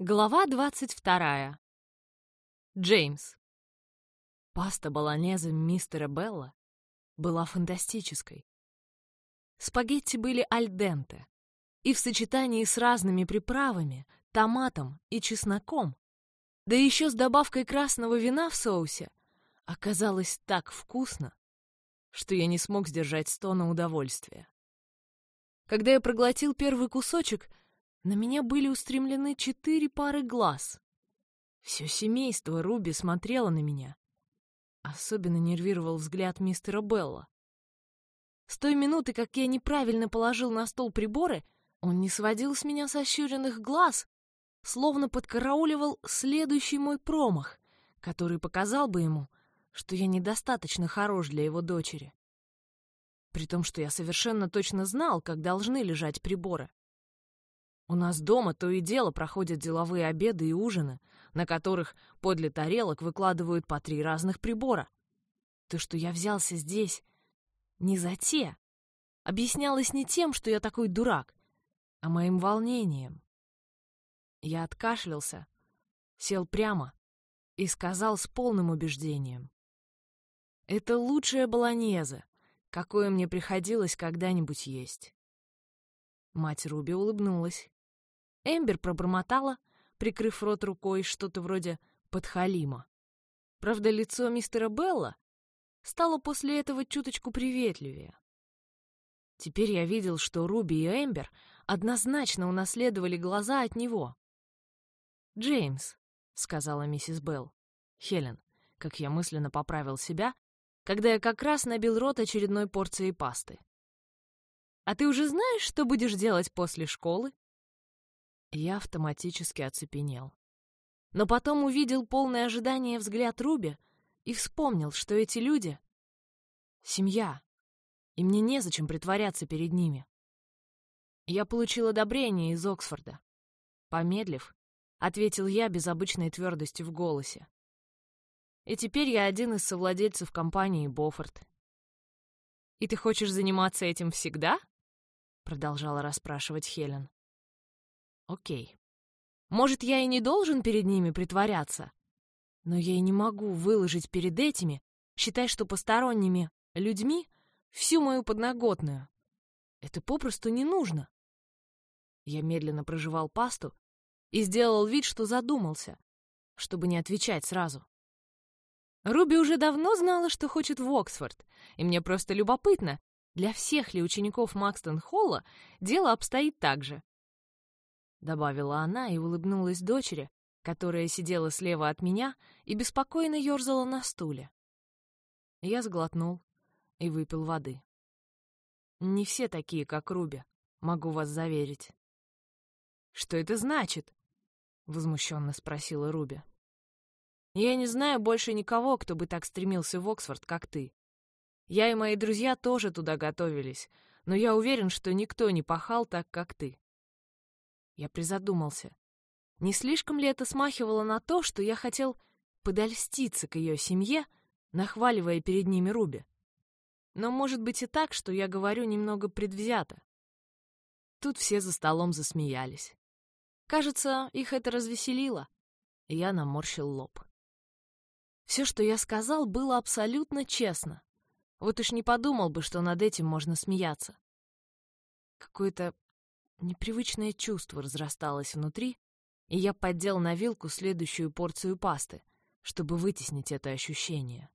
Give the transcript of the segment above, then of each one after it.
Глава двадцать вторая. Джеймс. Паста болонезе мистера Белла была фантастической. Спагетти были альденте, и в сочетании с разными приправами, томатом и чесноком, да еще с добавкой красного вина в соусе, оказалось так вкусно, что я не смог сдержать стона удовольствия. Когда я проглотил первый кусочек — на меня были устремлены четыре пары глаз. Все семейство Руби смотрело на меня. Особенно нервировал взгляд мистера Белла. С той минуты, как я неправильно положил на стол приборы, он не сводил с меня сощуренных глаз, словно подкарауливал следующий мой промах, который показал бы ему, что я недостаточно хорош для его дочери. При том, что я совершенно точно знал, как должны лежать приборы. У нас дома то и дело проходят деловые обеды и ужины, на которых подле тарелок выкладывают по три разных прибора. То, что я взялся здесь не за те, объяснялось не тем, что я такой дурак, а моим волнением. Я откашлялся, сел прямо и сказал с полным убеждением. «Это лучшая баланьеза, какое мне приходилось когда-нибудь есть». Мать Руби улыбнулась. Эмбер пробормотала, прикрыв рот рукой, что-то вроде подхалима. Правда, лицо мистера Белла стало после этого чуточку приветливее. Теперь я видел, что Руби и Эмбер однозначно унаследовали глаза от него. «Джеймс», — сказала миссис Белл. «Хелен», как я мысленно поправил себя, когда я как раз набил рот очередной порцией пасты. «А ты уже знаешь, что будешь делать после школы?» Я автоматически оцепенел. Но потом увидел полное ожидание взгляд Руби и вспомнил, что эти люди — семья, и мне незачем притворяться перед ними. Я получил одобрение из Оксфорда. Помедлив, ответил я без обычной твердости в голосе. И теперь я один из совладельцев компании Бофорд. «И ты хочешь заниматься этим всегда?» — продолжала расспрашивать Хелен. Окей. Может, я и не должен перед ними притворяться, но я и не могу выложить перед этими, считай, что посторонними людьми, всю мою подноготную. Это попросту не нужно. Я медленно прожевал пасту и сделал вид, что задумался, чтобы не отвечать сразу. Руби уже давно знала, что хочет в Оксфорд, и мне просто любопытно, для всех ли учеников Макстон-Холла дело обстоит так же. — добавила она и улыбнулась дочери, которая сидела слева от меня и беспокойно ерзала на стуле. Я сглотнул и выпил воды. «Не все такие, как Руби, могу вас заверить». «Что это значит?» — возмущенно спросила Руби. «Я не знаю больше никого, кто бы так стремился в Оксфорд, как ты. Я и мои друзья тоже туда готовились, но я уверен, что никто не пахал так, как ты. Я призадумался. Не слишком ли это смахивало на то, что я хотел подольститься к ее семье, нахваливая перед ними Руби? Но может быть и так, что я говорю немного предвзято. Тут все за столом засмеялись. Кажется, их это развеселило. Я наморщил лоб. Все, что я сказал, было абсолютно честно. Вот уж не подумал бы, что над этим можно смеяться. Какое-то Непривычное чувство разрасталось внутри, и я поддел на вилку следующую порцию пасты, чтобы вытеснить это ощущение.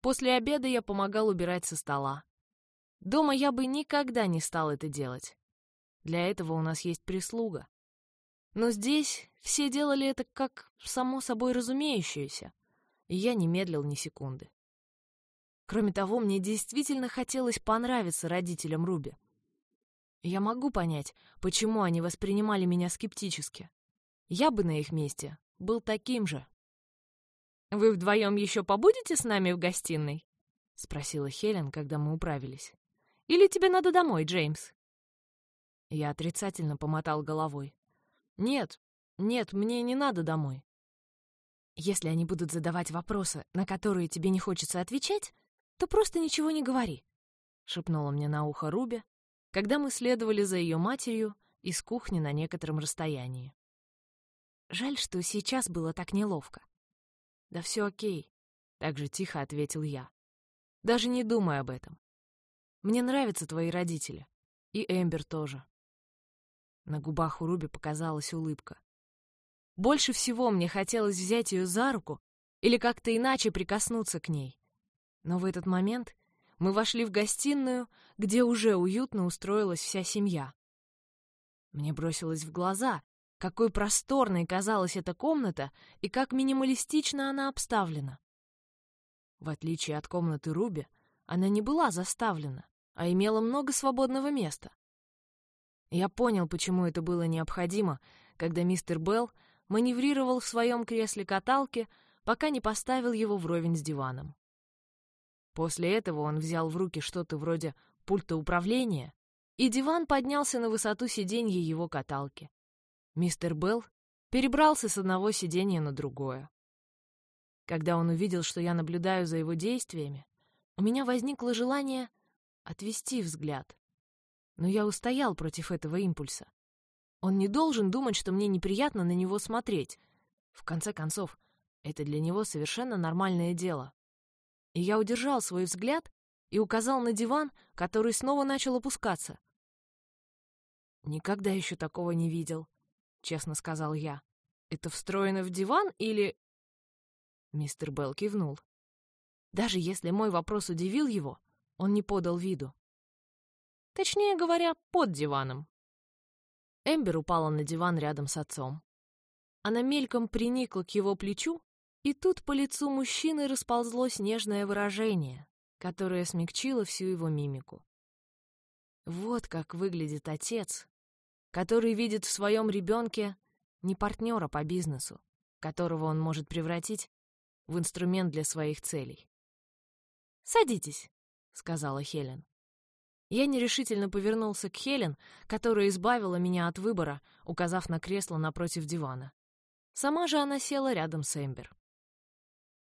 После обеда я помогал убирать со стола. Дома я бы никогда не стал это делать. Для этого у нас есть прислуга. Но здесь все делали это как само собой разумеющееся, и я не медлил ни секунды. Кроме того, мне действительно хотелось понравиться родителям Руби. Я могу понять, почему они воспринимали меня скептически. Я бы на их месте был таким же. «Вы вдвоем еще побудете с нами в гостиной?» — спросила Хелен, когда мы управились. «Или тебе надо домой, Джеймс?» Я отрицательно помотал головой. «Нет, нет, мне не надо домой». «Если они будут задавать вопросы, на которые тебе не хочется отвечать, то просто ничего не говори», — шепнула мне на ухо Руби, когда мы следовали за ее матерью из кухни на некотором расстоянии. Жаль, что сейчас было так неловко. «Да все окей», — так же тихо ответил я. «Даже не думай об этом. Мне нравятся твои родители. И Эмбер тоже». На губах у Руби показалась улыбка. Больше всего мне хотелось взять ее за руку или как-то иначе прикоснуться к ней. Но в этот момент мы вошли в гостиную, где уже уютно устроилась вся семья. Мне бросилось в глаза, какой просторной казалась эта комната и как минималистично она обставлена. В отличие от комнаты Руби, она не была заставлена, а имела много свободного места. Я понял, почему это было необходимо, когда мистер Белл маневрировал в своем кресле-каталке, пока не поставил его вровень с диваном. После этого он взял в руки что-то вроде пульта управления, и диван поднялся на высоту сиденья его каталки. Мистер Белл перебрался с одного сиденья на другое. Когда он увидел, что я наблюдаю за его действиями, у меня возникло желание отвести взгляд. Но я устоял против этого импульса. Он не должен думать, что мне неприятно на него смотреть. В конце концов, это для него совершенно нормальное дело. И я удержал свой взгляд и указал на диван, который снова начал опускаться. «Никогда еще такого не видел», — честно сказал я. «Это встроено в диван или...» Мистер Белл кивнул. Даже если мой вопрос удивил его, он не подал виду. Точнее говоря, под диваном. Эмбер упала на диван рядом с отцом. Она мельком приникла к его плечу, и тут по лицу мужчины расползлось нежное выражение, которое смягчило всю его мимику. Вот как выглядит отец, который видит в своем ребенке не партнера по бизнесу, которого он может превратить в инструмент для своих целей. «Садитесь», — сказала Хелен. Я нерешительно повернулся к Хелен, которая избавила меня от выбора, указав на кресло напротив дивана. Сама же она села рядом с Эмбер.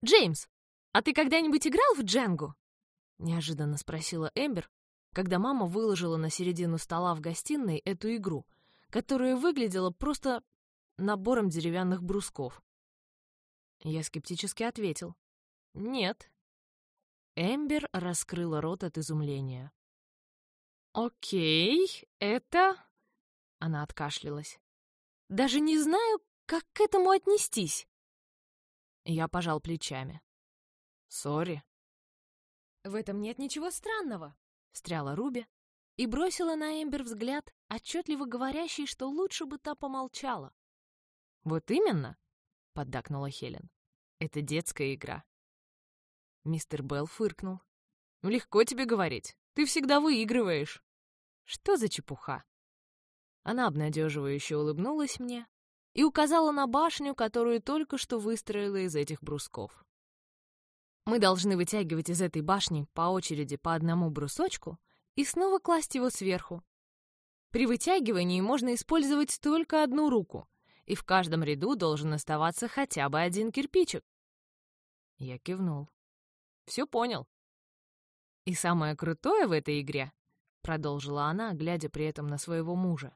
«Джеймс, а ты когда-нибудь играл в Дженгу?» — неожиданно спросила Эмбер, когда мама выложила на середину стола в гостиной эту игру, которая выглядела просто набором деревянных брусков. Я скептически ответил. «Нет». Эмбер раскрыла рот от изумления. «Окей, это...» Она откашлялась. «Даже не знаю, как к этому отнестись». Я пожал плечами. «Сори». «В этом нет ничего странного», — встряла Руби и бросила на Эмбер взгляд, отчетливо говорящий, что лучше бы та помолчала. «Вот именно», — поддакнула Хелен. «Это детская игра». Мистер Белл фыркнул. «Легко тебе говорить. Ты всегда выигрываешь». «Что за чепуха?» Она обнадеживающе улыбнулась мне и указала на башню, которую только что выстроила из этих брусков. Мы должны вытягивать из этой башни по очереди по одному брусочку и снова класть его сверху. При вытягивании можно использовать только одну руку, и в каждом ряду должен оставаться хотя бы один кирпичик. Я кивнул. Все понял. И самое крутое в этой игре, продолжила она, глядя при этом на своего мужа,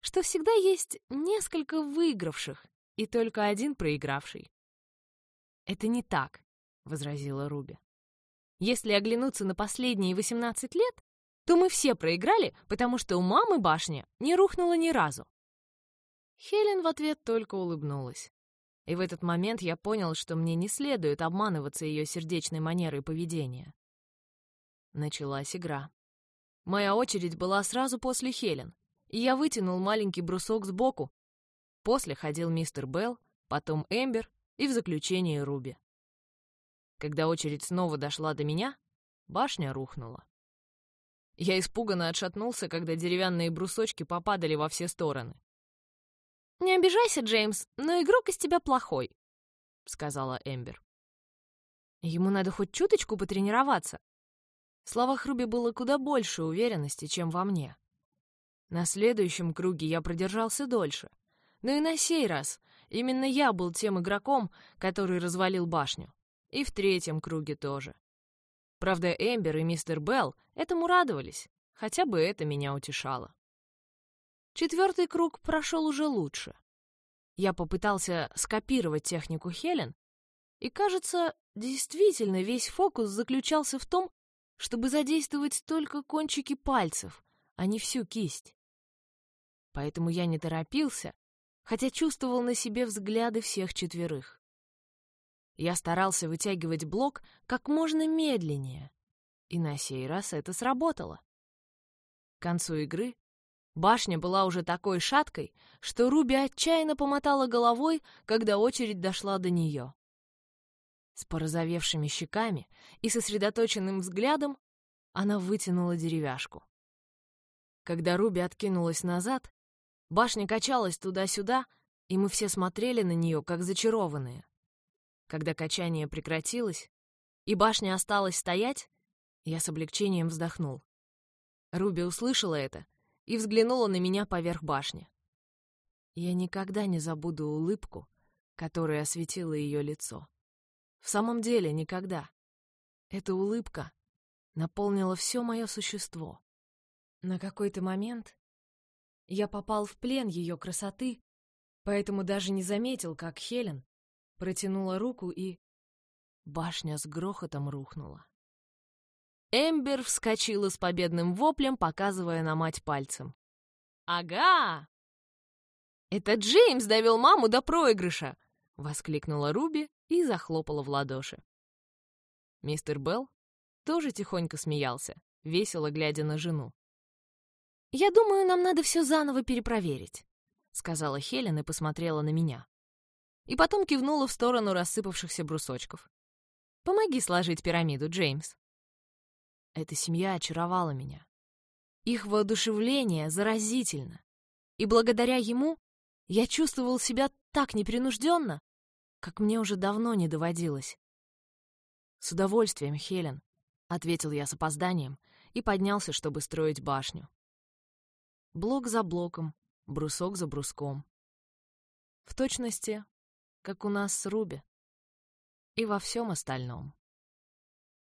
что всегда есть несколько выигравших и только один проигравший. «Это не так», — возразила Руби. «Если оглянуться на последние 18 лет, то мы все проиграли, потому что у мамы башня не рухнула ни разу». Хелен в ответ только улыбнулась. И в этот момент я понял, что мне не следует обманываться ее сердечной манерой поведения. Началась игра. Моя очередь была сразу после Хелен, и я вытянул маленький брусок сбоку. После ходил мистер Белл, потом Эмбер и в заключение Руби. Когда очередь снова дошла до меня, башня рухнула. Я испуганно отшатнулся, когда деревянные брусочки попадали во все стороны. «Не обижайся, Джеймс, но игрок из тебя плохой», — сказала Эмбер. «Ему надо хоть чуточку потренироваться». В словах Руби было куда больше уверенности, чем во мне. На следующем круге я продержался дольше. Но и на сей раз именно я был тем игроком, который развалил башню. И в третьем круге тоже. Правда, Эмбер и мистер Белл этому радовались, хотя бы это меня утешало. Четвертый круг прошел уже лучше. Я попытался скопировать технику Хелен, и, кажется, действительно весь фокус заключался в том, чтобы задействовать только кончики пальцев, а не всю кисть. Поэтому я не торопился, хотя чувствовал на себе взгляды всех четверых. Я старался вытягивать блок как можно медленнее, и на сей раз это сработало. К концу игры башня была уже такой шаткой, что Руби отчаянно помотала головой, когда очередь дошла до нее. С порозовевшими щеками и сосредоточенным взглядом она вытянула деревяшку. Когда Руби откинулась назад, башня качалась туда-сюда, и мы все смотрели на нее, как зачарованные. Когда качание прекратилось, и башня осталась стоять, я с облегчением вздохнул. Руби услышала это и взглянула на меня поверх башни. Я никогда не забуду улыбку, которая осветила ее лицо. В самом деле никогда. Эта улыбка наполнила все мое существо. На какой-то момент я попал в плен ее красоты, поэтому даже не заметил, как Хелен протянула руку и... Башня с грохотом рухнула. Эмбер вскочила с победным воплем, показывая на мать пальцем. «Ага!» «Это Джеймс довел маму до проигрыша!» — воскликнула Руби и захлопала в ладоши. Мистер Белл тоже тихонько смеялся, весело глядя на жену. «Я думаю, нам надо все заново перепроверить», — сказала Хелен и посмотрела на меня. И потом кивнула в сторону рассыпавшихся брусочков. «Помоги сложить пирамиду, Джеймс». Эта семья очаровала меня. Их воодушевление заразительно. И благодаря ему я чувствовал себя так непринужденно, как мне уже давно не доводилось. «С удовольствием, Хелен», — ответил я с опозданием и поднялся, чтобы строить башню. Блок за блоком, брусок за бруском. В точности, как у нас с Руби. И во всем остальном.